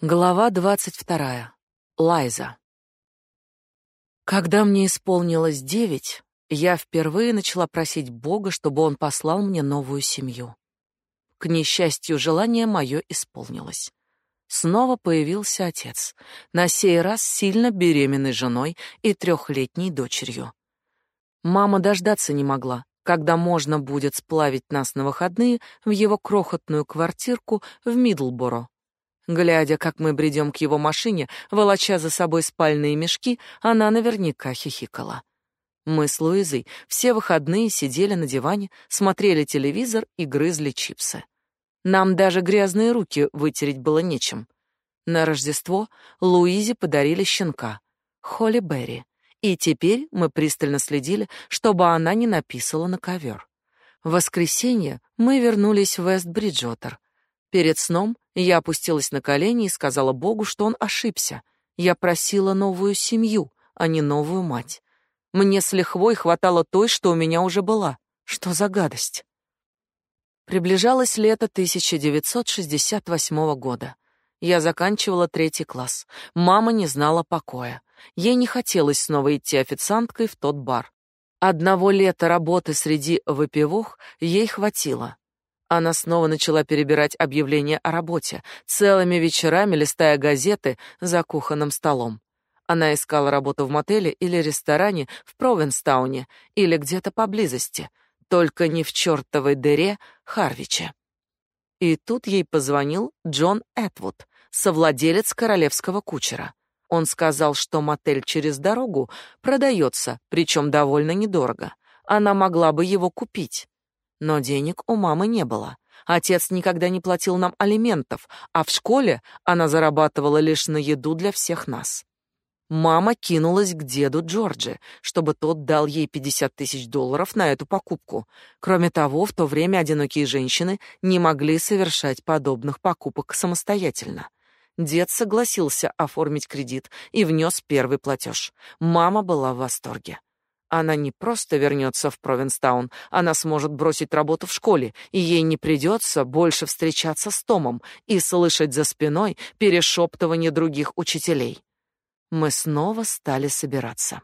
Глава двадцать вторая. Лайза. Когда мне исполнилось девять, я впервые начала просить Бога, чтобы он послал мне новую семью. К несчастью, желание мое исполнилось. Снова появился отец, на сей раз сильно беременной женой и трехлетней дочерью. Мама дождаться не могла, когда можно будет сплавить нас на выходные в его крохотную квартирку в Мидлборо, Глядя, как мы бредем к его машине, волоча за собой спальные мешки, она наверняка хихикала. Мы с Луизой все выходные сидели на диване, смотрели телевизор и грызли чипсы. Нам даже грязные руки вытереть было нечем. На Рождество Луизе подарили щенка, Холли Берри, и теперь мы пристально следили, чтобы она не написала на ковер. В воскресенье мы вернулись в Вест-Бриджотер, Перед сном я опустилась на колени и сказала Богу, что он ошибся. Я просила новую семью, а не новую мать. Мне с лихвой хватало той, что у меня уже была. Что за гадость? Приближалось лето 1968 года. Я заканчивала третий класс. Мама не знала покоя. Ей не хотелось снова идти официанткой в тот бар. Одного лета работы среди выпивох ей хватило. Она снова начала перебирать объявления о работе, целыми вечерами листая газеты за кухонным столом. Она искала работу в мотеле или ресторане в Провенстауне или где-то поблизости, только не в чертовой дыре Харвиче. И тут ей позвонил Джон Этвуд, совладелец королевского кучера. Он сказал, что мотель через дорогу продается, причем довольно недорого. Она могла бы его купить. Но денег у мамы не было. Отец никогда не платил нам алиментов, а в школе она зарабатывала лишь на еду для всех нас. Мама кинулась к деду Джорджи, чтобы тот дал ей 50 тысяч долларов на эту покупку. Кроме того, в то время одинокие женщины не могли совершать подобных покупок самостоятельно. Дед согласился оформить кредит и внес первый платеж. Мама была в восторге. Она не просто вернется в Провинстаун, она сможет бросить работу в школе, и ей не придется больше встречаться с Томом и слышать за спиной перешептывание других учителей. Мы снова стали собираться.